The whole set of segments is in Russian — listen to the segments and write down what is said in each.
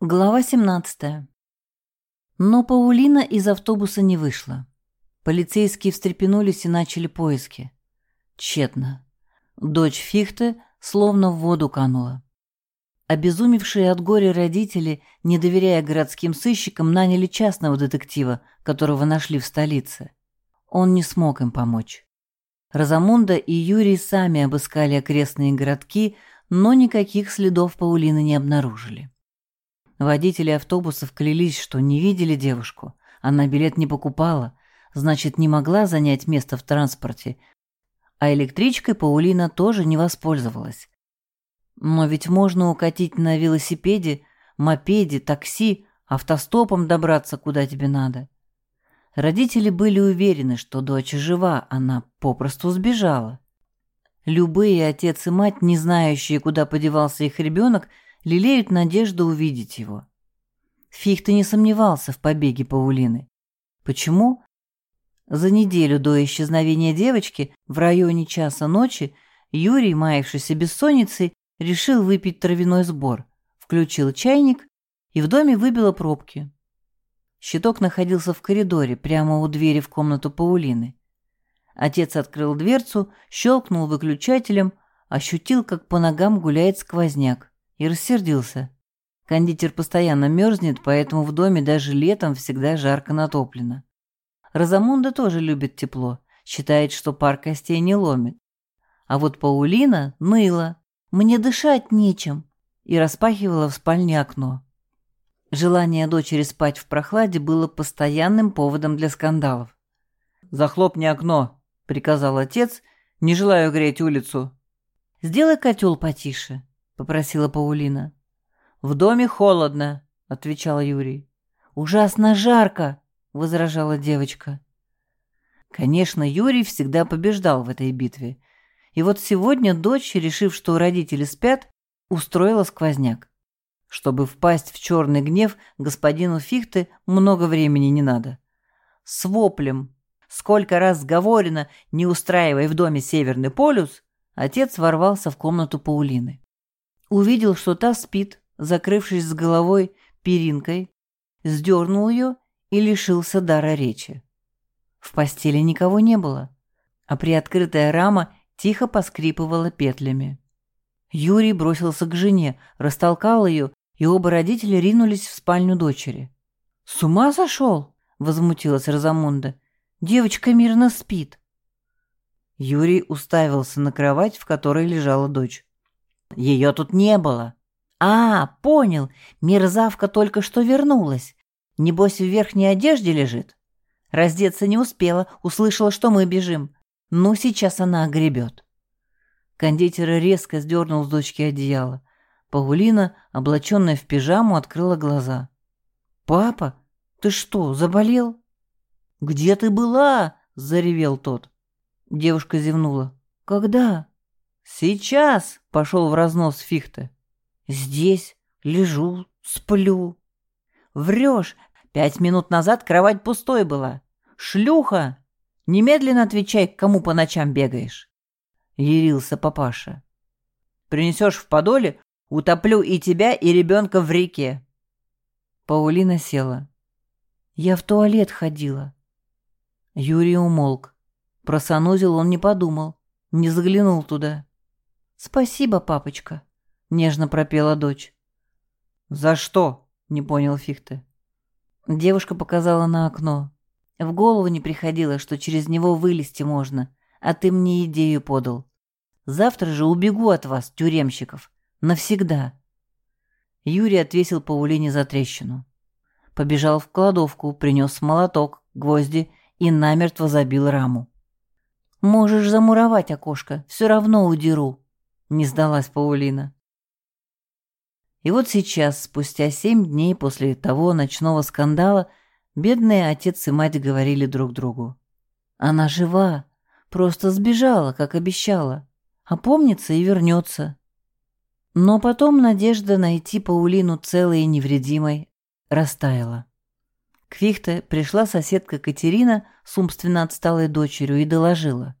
Глава 17. Но Паулина из автобуса не вышла. Полицейские встрепенулись и начали поиски. Тщетно. Дочь Фихте словно в воду канула. Обезумевшие от горя родители, не доверяя городским сыщикам, наняли частного детектива, которого нашли в столице. Он не смог им помочь. Розамунда и Юрий сами обыскали окрестные городки, но никаких следов Паулины не обнаружили. Водители автобусов клялись, что не видели девушку. Она билет не покупала, значит, не могла занять место в транспорте. А электричкой Паулина тоже не воспользовалась. Но ведь можно укатить на велосипеде, мопеде, такси, автостопом добраться куда тебе надо. Родители были уверены, что дочь жива, она попросту сбежала. Любые отец и мать, не знающие, куда подевался их ребенок, лелеют надежду увидеть его. Фихте не сомневался в побеге Паулины. Почему? За неделю до исчезновения девочки в районе часа ночи Юрий, маявшийся бессонницей, решил выпить травяной сбор, включил чайник и в доме выбило пробки. Щиток находился в коридоре, прямо у двери в комнату Паулины. Отец открыл дверцу, щелкнул выключателем, ощутил, как по ногам гуляет сквозняк и рассердился. Кондитер постоянно мерзнет, поэтому в доме даже летом всегда жарко натоплено. Розамунда тоже любит тепло, считает, что пар костей не ломит. А вот Паулина ныла. «Мне дышать нечем», и распахивала в спальне окно. Желание дочери спать в прохладе было постоянным поводом для скандалов. «Захлопни окно», — приказал отец, — «не желаю греть улицу». «Сделай котел потише», — попросила Паулина. «В доме холодно», — отвечал Юрий. «Ужасно жарко», — возражала девочка. Конечно, Юрий всегда побеждал в этой битве. И вот сегодня дочь, решив, что родители спят, устроила сквозняк. Чтобы впасть в черный гнев, господину Фихте много времени не надо. С воплем «Сколько раз говорено, не устраивай в доме Северный полюс!» отец ворвался в комнату Паулины. Увидел, что та спит, закрывшись с головой перинкой, сдернул ее и лишился дара речи. В постели никого не было, а приоткрытая рама тихо поскрипывала петлями. Юрий бросился к жене, растолкал ее, и оба родителя ринулись в спальню дочери. «С ума сошел?» — возмутилась Розамунда. «Девочка мирно спит». Юрий уставился на кровать, в которой лежала дочь. Ее тут не было. А, понял, мерзавка только что вернулась. Небось, в верхней одежде лежит. Раздеться не успела, услышала, что мы бежим. Ну, сейчас она огребет. Кондитер резко сдернул с дочки одеяло. Паулина, облаченная в пижаму, открыла глаза. «Папа, ты что, заболел?» «Где ты была?» — заревел тот. Девушка зевнула. «Когда?» «Сейчас!» — пошел в разнос Фихте. «Здесь лежу, сплю». «Врешь! Пять минут назад кровать пустой была. Шлюха! Немедленно отвечай, к кому по ночам бегаешь!» — ярился папаша. «Принесешь в подоле, утоплю и тебя, и ребенка в реке». Паулина села. «Я в туалет ходила». Юрий умолк. Про санузел он не подумал, не заглянул туда. «Спасибо, папочка», — нежно пропела дочь. «За что?» — не понял Фихте. Девушка показала на окно. В голову не приходило, что через него вылезти можно, а ты мне идею подал. Завтра же убегу от вас, тюремщиков. Навсегда. Юрий отвесил Паулине за трещину. Побежал в кладовку, принес молоток, гвозди и намертво забил раму. «Можешь замуровать окошко, все равно удеру», не сдалась Паулина. И вот сейчас, спустя семь дней после того ночного скандала, бедные отец и мать говорили друг другу. Она жива, просто сбежала, как обещала. Опомнится и вернется. Но потом надежда найти Паулину целой и невредимой растаяла. К Фихте пришла соседка Катерина с умственно отсталой дочерью и доложила.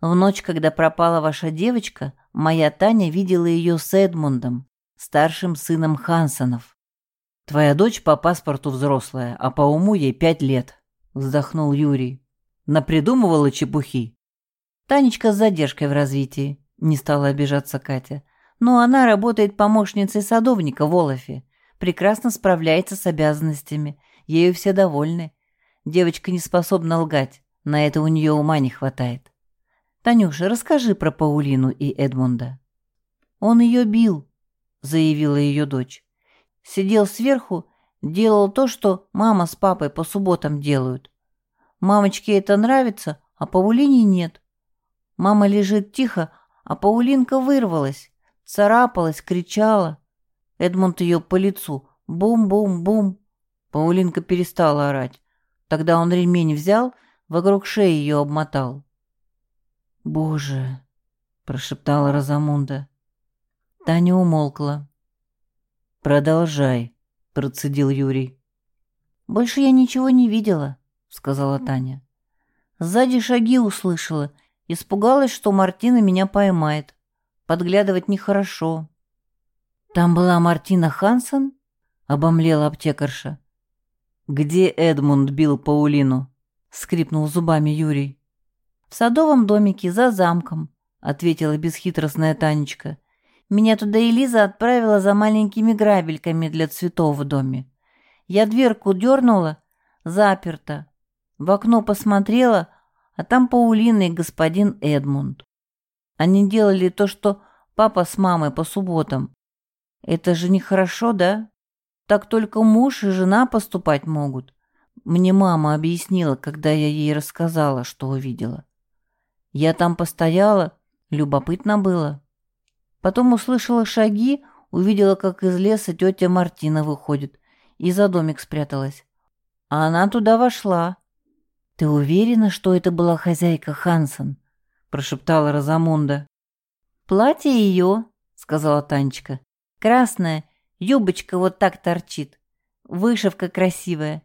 В ночь, когда пропала ваша девочка, моя Таня видела ее с Эдмундом, старшим сыном Хансонов. Твоя дочь по паспорту взрослая, а по уму ей пять лет, вздохнул Юрий. Напридумывала чепухи. Танечка с задержкой в развитии, не стала обижаться Катя. Но она работает помощницей садовника в Олафе, прекрасно справляется с обязанностями, ею все довольны. Девочка не способна лгать, на это у нее ума не хватает. Танюша, расскажи про Паулину и Эдмунда. Он ее бил, заявила ее дочь. Сидел сверху, делал то, что мама с папой по субботам делают. Мамочке это нравится, а Паулине нет. Мама лежит тихо, а Паулинка вырвалась, царапалась, кричала. Эдмунд ее по лицу. Бум-бум-бум. Паулинка перестала орать. Тогда он ремень взял, вокруг шеи ее обмотал. «Боже!» — прошептала Розамунда. Таня умолкла. «Продолжай», — процедил Юрий. «Больше я ничего не видела», — сказала Таня. Сзади шаги услышала. Испугалась, что Мартина меня поймает. Подглядывать нехорошо. «Там была Мартина Хансен?» — обомлела аптекарша. «Где Эдмунд бил Паулину?» — скрипнул зубами Юрий. «В садовом домике, за замком», — ответила бесхитростная Танечка. «Меня туда Элиза отправила за маленькими грабельками для цветов в доме. Я дверку дернула, заперта. В окно посмотрела, а там Паулина и господин Эдмунд. Они делали то, что папа с мамой по субботам. Это же нехорошо, да? Так только муж и жена поступать могут. Мне мама объяснила, когда я ей рассказала, что увидела. Я там постояла, любопытно было. Потом услышала шаги, увидела, как из леса тетя Мартина выходит, и за домик спряталась. А она туда вошла. «Ты уверена, что это была хозяйка Хансен?» – прошептала Розамунда. «Платье ее», – сказала Танечка. «Красное, юбочка вот так торчит. Вышивка красивая.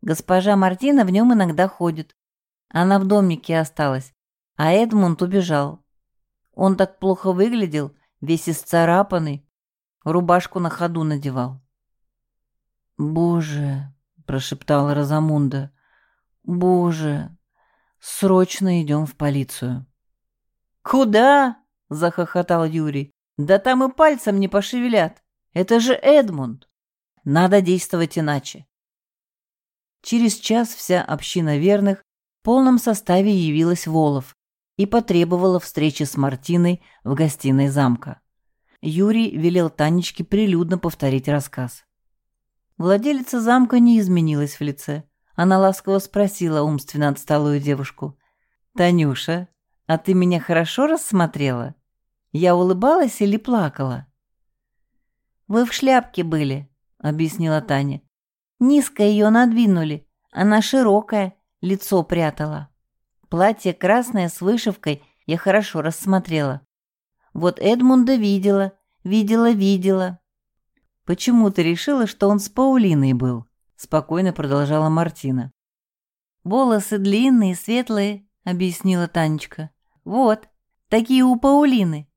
Госпожа Мартина в нем иногда ходит. Она в домике осталась, а Эдмунд убежал. Он так плохо выглядел, весь исцарапанный, рубашку на ходу надевал. «Боже!» – прошептала Розамунда. «Боже! Срочно идем в полицию!» «Куда?» – захохотал Юрий. «Да там и пальцем не пошевелят. Это же Эдмунд. Надо действовать иначе». Через час вся община верных в полном составе явилась в Олов и потребовала встречи с Мартиной в гостиной замка. Юрий велел Танечке прилюдно повторить рассказ. Владелица замка не изменилась в лице. Она ласково спросила умственно отсталую девушку. «Танюша, а ты меня хорошо рассмотрела? Я улыбалась или плакала?» «Вы в шляпке были», — объяснила Таня. «Низко ее надвинули, она широкая, лицо прятала. Платье красное с вышивкой я хорошо рассмотрела. Вот Эдмунда видела, видела-видела. «Почему ты решила, что он с Паулиной был?» — спокойно продолжала Мартина. «Волосы длинные, светлые», — объяснила Танечка. «Вот, такие у Паулины».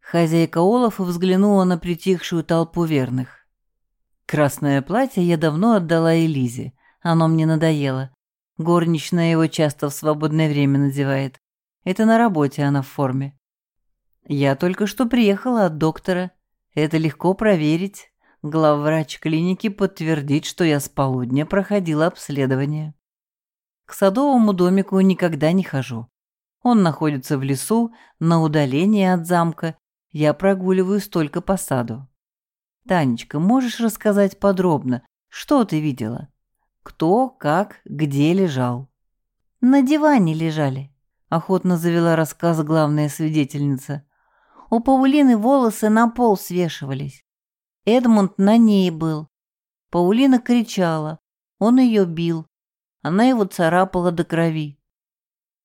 Хозяйка Олафа взглянула на притихшую толпу верных. «Красное платье я давно отдала Элизе. Оно мне надоело. Горничная его часто в свободное время надевает. Это на работе она в форме. Я только что приехала от доктора. Это легко проверить. Главврач клиники подтвердит, что я с полудня проходила обследование. К садовому домику никогда не хожу. Он находится в лесу, на удалении от замка. Я прогуливаюсь только по саду. Танечка, можешь рассказать подробно, что ты видела? Кто, как, где лежал? На диване лежали, охотно завела рассказ главная свидетельница. У Паулины волосы на пол свешивались. Эдмунд на ней был. Паулина кричала. Он ее бил. Она его царапала до крови.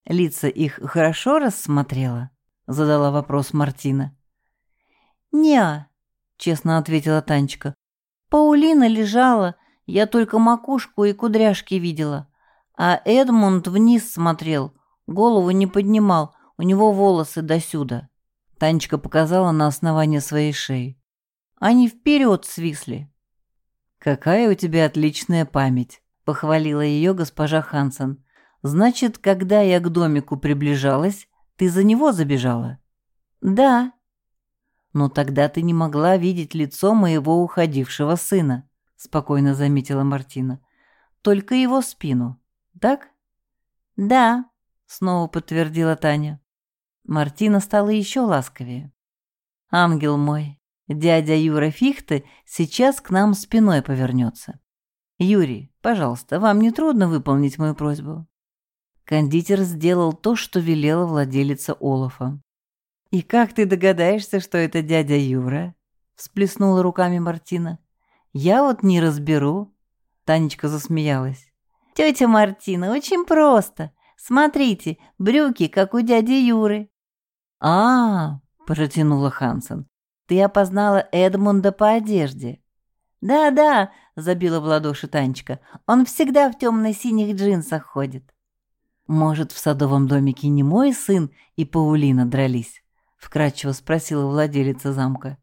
«Лица их хорошо рассмотрела?» — задала вопрос Мартина. «Не-а», честно ответила Танечка. «Паулина лежала, я только макушку и кудряшки видела. А Эдмунд вниз смотрел, голову не поднимал, у него волосы досюда». Танечка показала на основание своей шеи. Они вперед свисли. «Какая у тебя отличная память», — похвалила ее госпожа Хансен. «Значит, когда я к домику приближалась, ты за него забежала?» «Да». «Но тогда ты не могла видеть лицо моего уходившего сына», — спокойно заметила Мартина. «Только его спину, так?» «Да», — снова подтвердила Таня. Мартина стала еще ласковее. «Ангел мой, Дядя Юра Фихте сейчас к нам спиной повернется. Юрий, пожалуйста, вам не трудно выполнить мою просьбу?» Кондитер сделал то, что велела владелица Олафа. «И как ты догадаешься, что это дядя Юра?» — всплеснула руками Мартина. «Я вот не разберу». Танечка засмеялась. «Тетя Мартина, очень просто. Смотрите, брюки, как у дяди Юры». «А, -а — протянула Хансен, ты опознала Эдмунда по одежде. Да-да, забила в ладоши Танечка. Он всегда в темно-синих джинсах ходит. Может, в садовом домике не мой сын и Паулина дрались? Вкратчиво спросила владелица замка.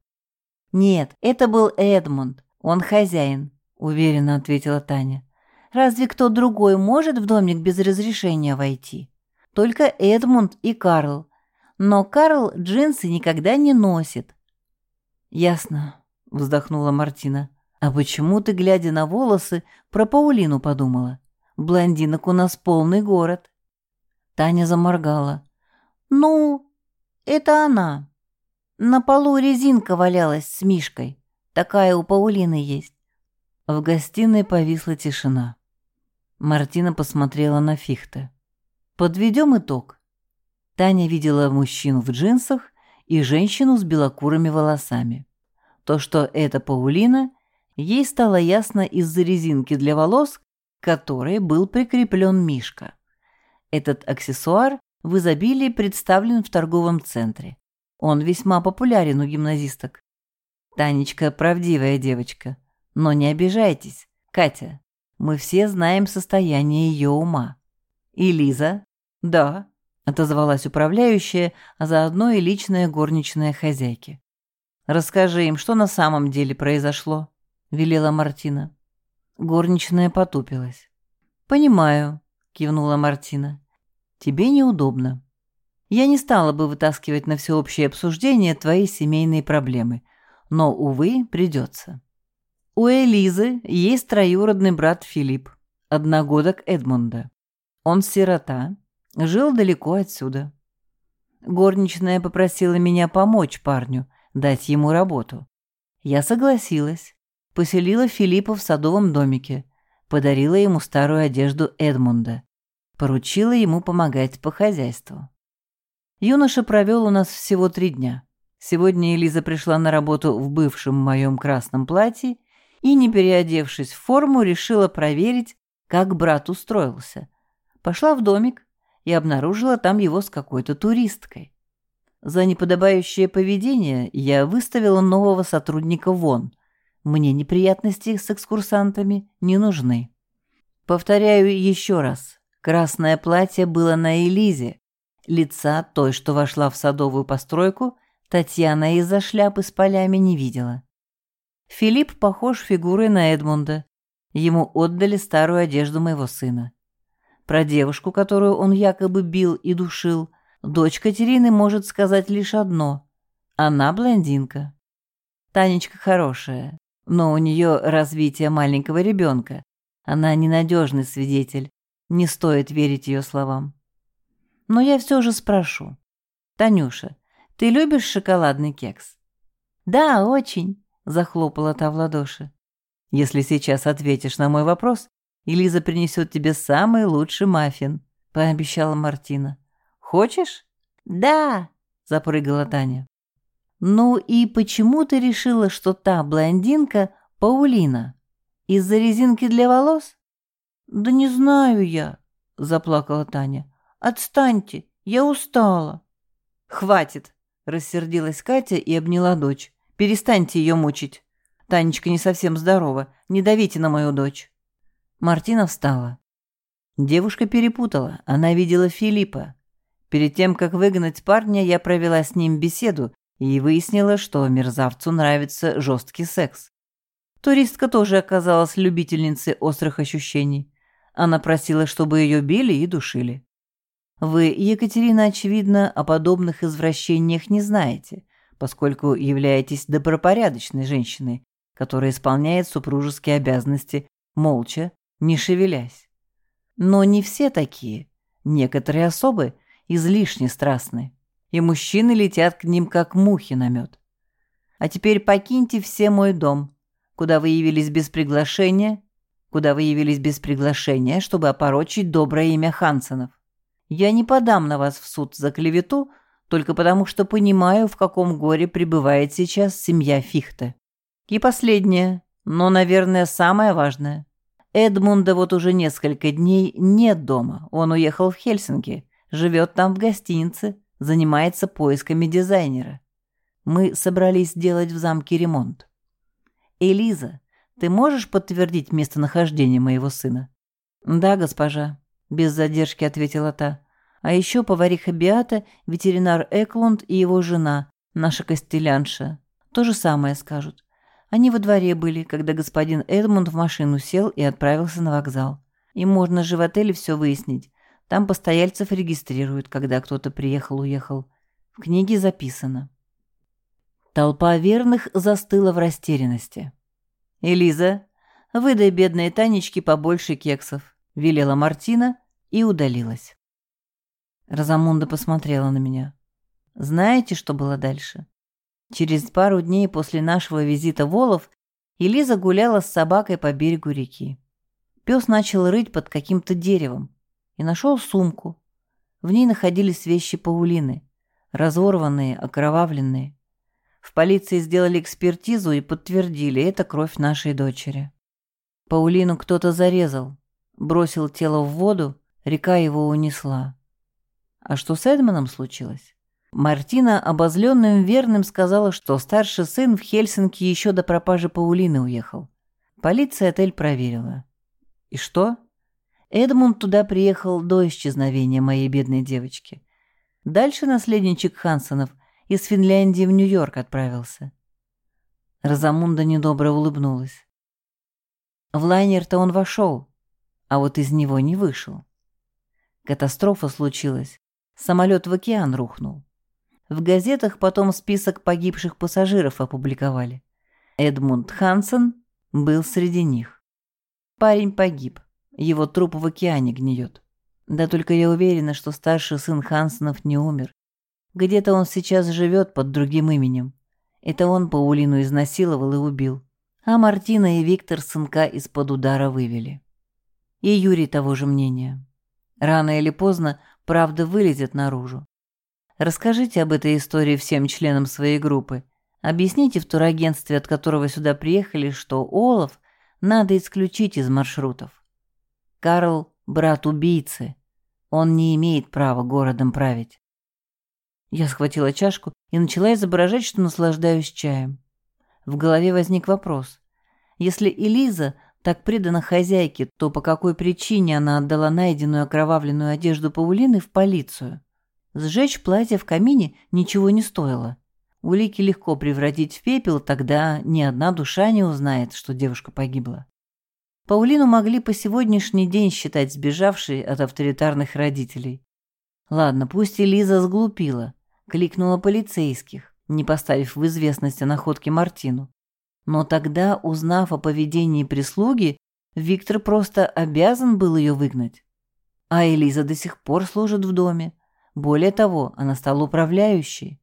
Нет, это был Эдмунд. Он хозяин, уверенно ответила Таня. Разве кто другой может в домик без разрешения войти? Только Эдмунд и Карл. Но Карл джинсы никогда не носит. «Ясно», — вздохнула Мартина. «А почему ты, глядя на волосы, про Паулину подумала? Блондинок у нас полный город». Таня заморгала. «Ну, это она. На полу резинка валялась с Мишкой. Такая у Паулины есть». В гостиной повисла тишина. Мартина посмотрела на Фихта. «Подведем итог». Таня видела мужчину в джинсах и женщину с белокурыми волосами. То, что это Паулина, ей стало ясно из-за резинки для волос, к которой был прикреплен Мишка. Этот аксессуар в изобилии представлен в торговом центре. Он весьма популярен у гимназисток. Танечка правдивая девочка. Но не обижайтесь, Катя. Мы все знаем состояние ее ума. И Лиза? Да, отозвалась управляющая, а заодно и личная горничная хозяйки. «Расскажи им, что на самом деле произошло», — велела Мартина. Горничная потупилась. «Понимаю», — кивнула Мартина. «Тебе неудобно. Я не стала бы вытаскивать на всеобщее обсуждение твои семейные проблемы, но, увы, придется. У Элизы есть троюродный брат Филипп, одногодок Эдмунда. Он сирота, Жил далеко отсюда. Горничная попросила меня помочь парню, дать ему работу. Я согласилась. Поселила Филиппа в садовом домике. Подарила ему старую одежду Эдмунда. Поручила ему помогать по хозяйству. Юноша провел у нас всего три дня. Сегодня Элиза пришла на работу в бывшем моем красном платье и, не переодевшись в форму, решила проверить, как брат устроился. Пошла в домик, и обнаружила там его с какой-то туристкой. За неподобающее поведение я выставила нового сотрудника вон. Мне неприятности с экскурсантами не нужны. Повторяю еще раз. Красное платье было на Элизе. Лица той, что вошла в садовую постройку, Татьяна из-за шляпы с полями не видела. Филипп похож фигурой на Эдмунда. Ему отдали старую одежду моего сына. Про девушку, которую он якобы бил и душил, дочь Катерины может сказать лишь одно. Она блондинка. Танечка хорошая, но у нее развитие маленького ребенка. Она ненадежный свидетель. Не стоит верить ее словам. Но я все же спрошу. Танюша, ты любишь шоколадный кекс? Да, очень, захлопала та в ладоши. Если сейчас ответишь на мой вопрос, и Лиза принесет тебе самый лучший маффин», — пообещала Мартина. «Хочешь?» «Да», — запрыгала Таня. «Ну и почему ты решила, что та блондинка — Паулина? Из-за резинки для волос?» «Да не знаю я», — заплакала Таня. «Отстаньте, я устала». «Хватит», — рассердилась Катя и обняла дочь. «Перестаньте ее мучить. Танечка не совсем здорова, не давите на мою дочь». Мартина встала. Девушка перепутала, она видела Филиппа. Перед тем, как выгнать парня, я провела с ним беседу и выяснила, что мерзавцу нравится жесткий секс. Туристка тоже оказалась любительницей острых ощущений. Она просила, чтобы ее били и душили. Вы, Екатерина, очевидно, о подобных извращениях не знаете, поскольку являетесь добропорядочной женщиной, которая исполняет супружеские обязанности молча, не шевелясь. Но не все такие. Некоторые особы излишне страстны, и мужчины летят к ним, как мухи на мед. А теперь покиньте все мой дом, куда вы явились без приглашения, куда вы явились без приглашения, чтобы опорочить доброе имя Хансенов. Я не подам на вас в суд за клевету, только потому что понимаю, в каком горе пребывает сейчас семья Фихте. И последнее, но, наверное, самое важное. Эдмунда вот уже несколько дней нет дома. Он уехал в Хельсинки, живет там в гостинице, занимается поисками дизайнера. Мы собрались сделать в замке ремонт. «Элиза, ты можешь подтвердить местонахождение моего сына?» «Да, госпожа», — без задержки ответила та. «А еще повариха Биата, ветеринар Эклунд и его жена, наша костелянша. То же самое скажут. Они во дворе были, когда господин Эдмунд в машину сел и отправился на вокзал. И можно же в отеле все выяснить. Там постояльцев регистрируют, когда кто-то приехал-уехал. В книге записано». Толпа верных застыла в растерянности. «Элиза, выдай бедной Танечке побольше кексов», — велела Мартина и удалилась. Розамунда посмотрела на меня. Знаете, что было дальше? Через пару дней после нашего визита в Олов Элиза гуляла с собакой по берегу реки. Пес начал рыть под каким-то деревом и нашел сумку. В ней находились вещи Паулины, разорванные, окровавленные. В полиции сделали экспертизу и подтвердили, это кровь нашей дочери. Паулину кто-то зарезал, бросил тело в воду, река его унесла. А что с Эдмоном случилось? Мартина, обозленным верным, сказала, что старший сын в Хельсинки еще до пропажи Паулины уехал. Полиция отель проверила. И что? Эдмунд туда приехал до исчезновения моей бедной девочки. Дальше наследничек Хансонов из Финляндии в Нью-Йорк отправился. Розамунда недобро улыбнулась. В лайнер-то он вошел, а вот из него не вышел. Катастрофа случилась. Самолет в океан рухнул. В газетах потом список погибших пассажиров опубликовали. Эдмунд Хансен был среди них. Парень погиб. Его труп в океане гниет. Да только я уверена, что старший сын Хансенов не умер. Где-то он сейчас живет под другим именем. Это он Паулину изнасиловал и убил. А Мартина и Виктор сынка из-под удара вывели. И Юрий того же мнения. Рано или поздно правда вылезет наружу. Расскажите об этой истории всем членам своей группы. Объясните в турагентстве, от которого сюда приехали, что Олаф надо исключить из маршрутов. Карл – брат убийцы. Он не имеет права городом править. Я схватила чашку и начала изображать, что наслаждаюсь чаем. В голове возник вопрос. Если Элиза так предана хозяйке, то по какой причине она отдала найденную окровавленную одежду Паулины в полицию? Сжечь платье в камине ничего не стоило. Улики легко превратить в пепел, тогда ни одна душа не узнает, что девушка погибла. Паулину могли по сегодняшний день считать сбежавшей от авторитарных родителей. Ладно, пусть Элиза сглупила, кликнула полицейских, не поставив в известность о находке Мартину. Но тогда, узнав о поведении прислуги, Виктор просто обязан был ее выгнать. А Элиза до сих пор служит в доме. Более того, она стала управляющей.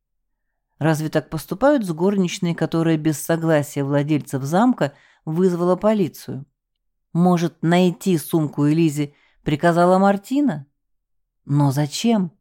Разве так поступают с горничной, которая без согласия владельцев замка вызвала полицию? Может, найти сумку Элизе приказала Мартина? Но зачем?